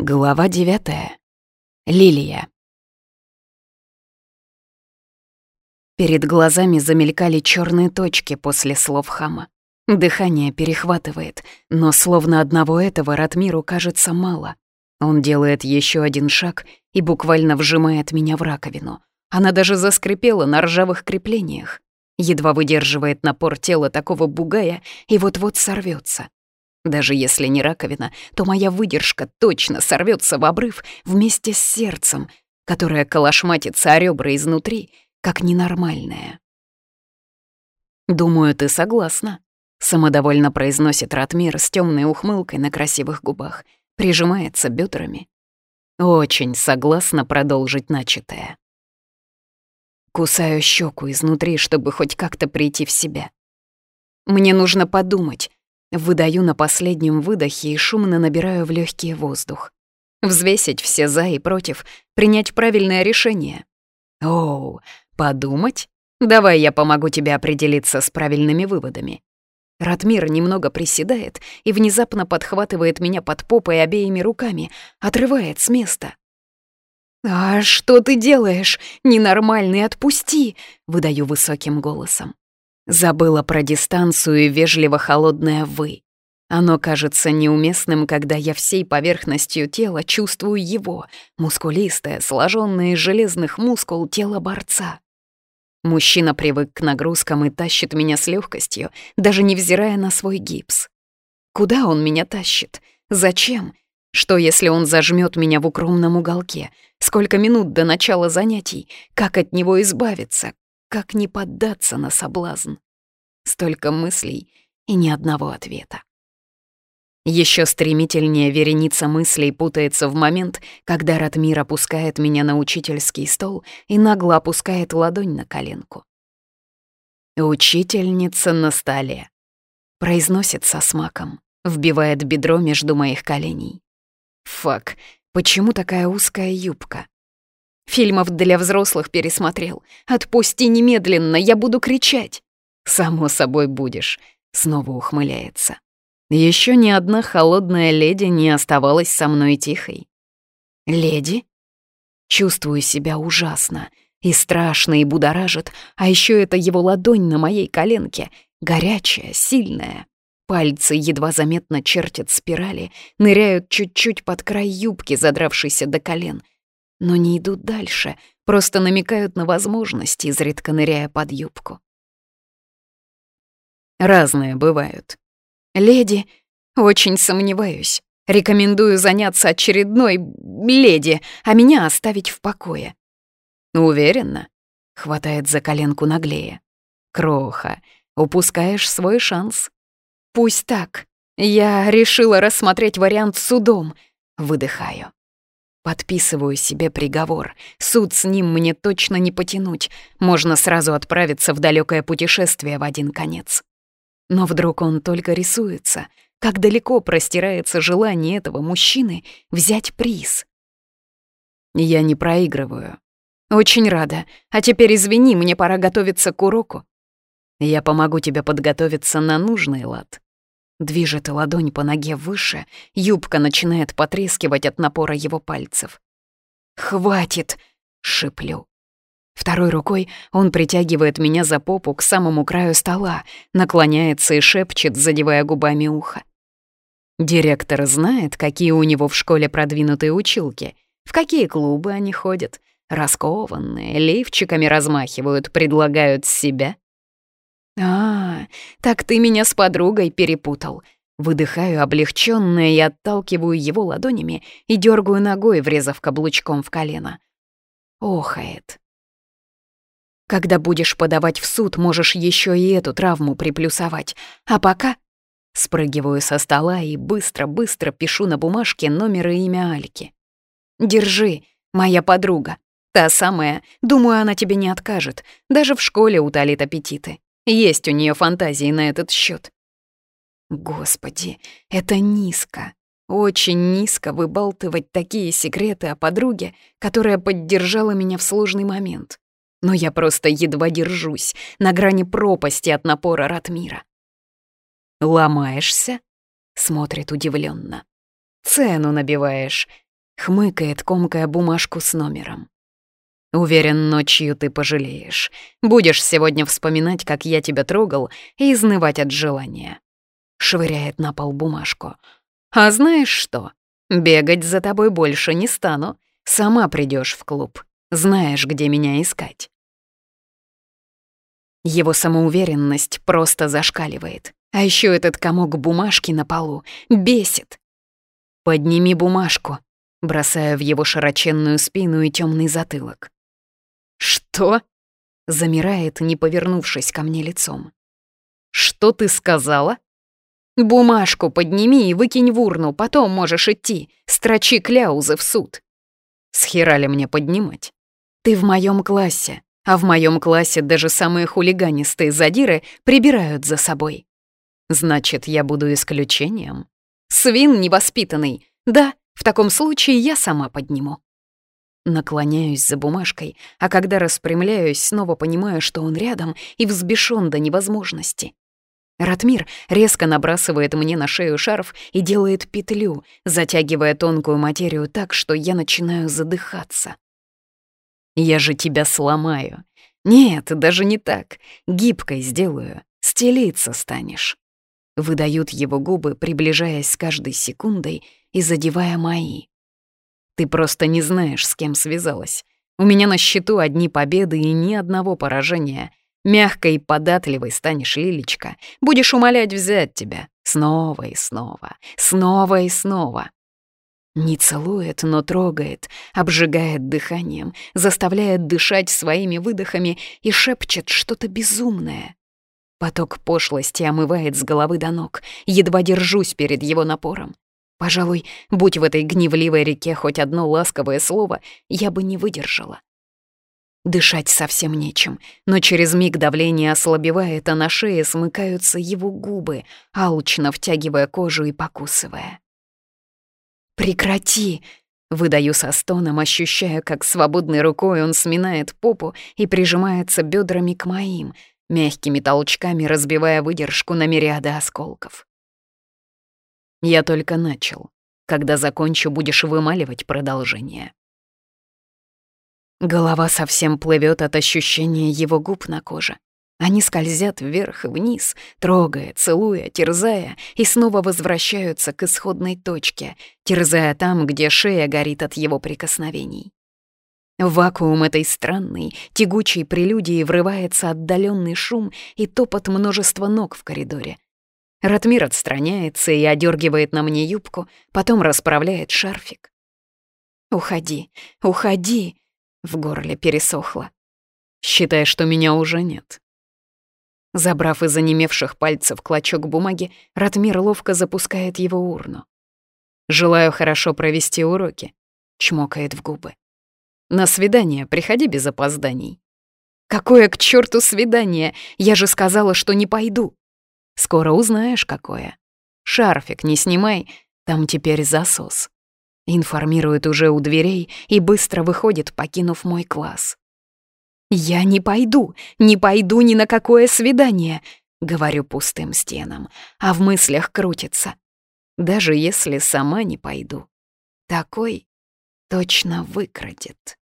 Глава девятая. Лилия. Перед глазами замелькали черные точки после слов хама. Дыхание перехватывает, но словно одного этого Ратмиру кажется мало. Он делает еще один шаг и буквально вжимает меня в раковину. Она даже заскрипела на ржавых креплениях. Едва выдерживает напор тела такого бугая и вот-вот сорвется. Даже если не раковина, то моя выдержка точно сорвется в обрыв вместе с сердцем, которое колошматится о ребра изнутри, как ненормальное. «Думаю, ты согласна», — самодовольно произносит Ратмир с темной ухмылкой на красивых губах, прижимается бедрами. «Очень согласна продолжить начатое». Кусаю щеку изнутри, чтобы хоть как-то прийти в себя. «Мне нужно подумать», Выдаю на последнем выдохе и шумно набираю в легкий воздух. Взвесить все «за» и «против», принять правильное решение. Оу, подумать? Давай я помогу тебе определиться с правильными выводами. Ратмир немного приседает и внезапно подхватывает меня под попой обеими руками, отрывает с места. «А что ты делаешь? Ненормальный, отпусти!» — выдаю высоким голосом. Забыла про дистанцию и вежливо-холодное «вы». Оно кажется неуместным, когда я всей поверхностью тела чувствую его, мускулистое, сложенное из железных мускул тело борца. Мужчина привык к нагрузкам и тащит меня с легкостью, даже невзирая на свой гипс. Куда он меня тащит? Зачем? Что, если он зажмет меня в укромном уголке? Сколько минут до начала занятий? Как от него избавиться? Как не поддаться на соблазн? Столько мыслей и ни одного ответа. Еще стремительнее вереница мыслей путается в момент, когда Ратмир опускает меня на учительский стол и нагло опускает ладонь на коленку. «Учительница на столе», — произносит со смаком, вбивает бедро между моих коленей. «Фак, почему такая узкая юбка?» Фильмов для взрослых пересмотрел. Отпусти немедленно, я буду кричать. Само собой будешь. Снова ухмыляется. Еще ни одна холодная леди не оставалась со мной тихой. Леди? Чувствую себя ужасно. И страшно, и будоражит. А еще это его ладонь на моей коленке. Горячая, сильная. Пальцы едва заметно чертят спирали, ныряют чуть-чуть под край юбки, задравшейся до колен — но не идут дальше, просто намекают на возможности, изредка ныряя под юбку. Разные бывают. Леди, очень сомневаюсь. Рекомендую заняться очередной леди, а меня оставить в покое. Уверенно. Хватает за коленку наглее. Кроха, упускаешь свой шанс. Пусть так. Я решила рассмотреть вариант судом. Выдыхаю. Подписываю себе приговор. Суд с ним мне точно не потянуть. Можно сразу отправиться в далекое путешествие в один конец. Но вдруг он только рисуется. Как далеко простирается желание этого мужчины взять приз? Я не проигрываю. Очень рада. А теперь извини, мне пора готовиться к уроку. Я помогу тебе подготовиться на нужный лад. Движет ладонь по ноге выше, юбка начинает потрескивать от напора его пальцев. «Хватит!» — шиплю. Второй рукой он притягивает меня за попу к самому краю стола, наклоняется и шепчет, задевая губами ухо. Директор знает, какие у него в школе продвинутые училки, в какие клубы они ходят, раскованные, лейфчиками размахивают, предлагают себя. а, -а так ты меня с подругой перепутал». Выдыхаю облегченное и отталкиваю его ладонями и дергаю ногой, врезав каблучком в колено. Охает. Когда будешь подавать в суд, можешь еще и эту травму приплюсовать. А пока Спрыгиваю со стола и быстро-быстро пишу на бумажке номер и имя Альки. «Держи, моя подруга. Та самая. Думаю, она тебе не откажет. Даже в школе утолит аппетиты. Есть у нее фантазии на этот счет. Господи, это низко. Очень низко выбалтывать такие секреты о подруге, которая поддержала меня в сложный момент. Но я просто едва держусь, на грани пропасти от напора Ратмира. «Ломаешься?» — смотрит удивленно. «Цену набиваешь», — хмыкает, комкая бумажку с номером. Уверен, ночью ты пожалеешь. Будешь сегодня вспоминать, как я тебя трогал, и изнывать от желания. Швыряет на пол бумажку. А знаешь что? Бегать за тобой больше не стану. Сама придешь в клуб. Знаешь, где меня искать. Его самоуверенность просто зашкаливает. А еще этот комок бумажки на полу бесит. «Подними бумажку», бросая в его широченную спину и темный затылок. «Что?» — замирает, не повернувшись ко мне лицом. «Что ты сказала?» «Бумажку подними и выкинь в урну, потом можешь идти. Строчи кляузы в суд». «Схера ли мне поднимать?» «Ты в моем классе, а в моем классе даже самые хулиганистые задиры прибирают за собой». «Значит, я буду исключением?» «Свин невоспитанный. Да, в таком случае я сама подниму». Наклоняюсь за бумажкой, а когда распрямляюсь, снова понимаю, что он рядом и взбешен до невозможности. Ратмир резко набрасывает мне на шею шарф и делает петлю, затягивая тонкую материю так, что я начинаю задыхаться. «Я же тебя сломаю. Нет, даже не так. Гибкой сделаю. Стелиться станешь». Выдают его губы, приближаясь с каждой секундой и задевая мои. Ты просто не знаешь, с кем связалась. У меня на счету одни победы и ни одного поражения. Мягкой и податливой станешь, Лилечка. Будешь умолять взять тебя. Снова и снова, снова и снова. Не целует, но трогает, обжигает дыханием, заставляет дышать своими выдохами и шепчет что-то безумное. Поток пошлости омывает с головы до ног, едва держусь перед его напором. Пожалуй, будь в этой гневливой реке хоть одно ласковое слово, я бы не выдержала. Дышать совсем нечем, но через миг давление ослабевает, а на шее смыкаются его губы, алчно втягивая кожу и покусывая. «Прекрати!» — выдаю со стоном, ощущая, как свободной рукой он сминает попу и прижимается бедрами к моим, мягкими толчками разбивая выдержку на мириады осколков. Я только начал. Когда закончу, будешь вымаливать продолжение. Голова совсем плывет от ощущения его губ на коже. Они скользят вверх и вниз, трогая, целуя, терзая, и снова возвращаются к исходной точке, терзая там, где шея горит от его прикосновений. В вакуум этой странной, тягучей прелюдии врывается отдаленный шум и топот множества ног в коридоре, Ратмир отстраняется и одергивает на мне юбку, потом расправляет шарфик. «Уходи, уходи!» — в горле пересохло. «Считай, что меня уже нет». Забрав из занемевших пальцев клочок бумаги, Ратмир ловко запускает его урну. «Желаю хорошо провести уроки», — чмокает в губы. «На свидание приходи без опозданий». «Какое к черту свидание? Я же сказала, что не пойду!» Скоро узнаешь, какое. Шарфик не снимай, там теперь засос. Информирует уже у дверей и быстро выходит, покинув мой класс. «Я не пойду, не пойду ни на какое свидание», — говорю пустым стенам, а в мыслях крутится. «Даже если сама не пойду. Такой точно выкрадет».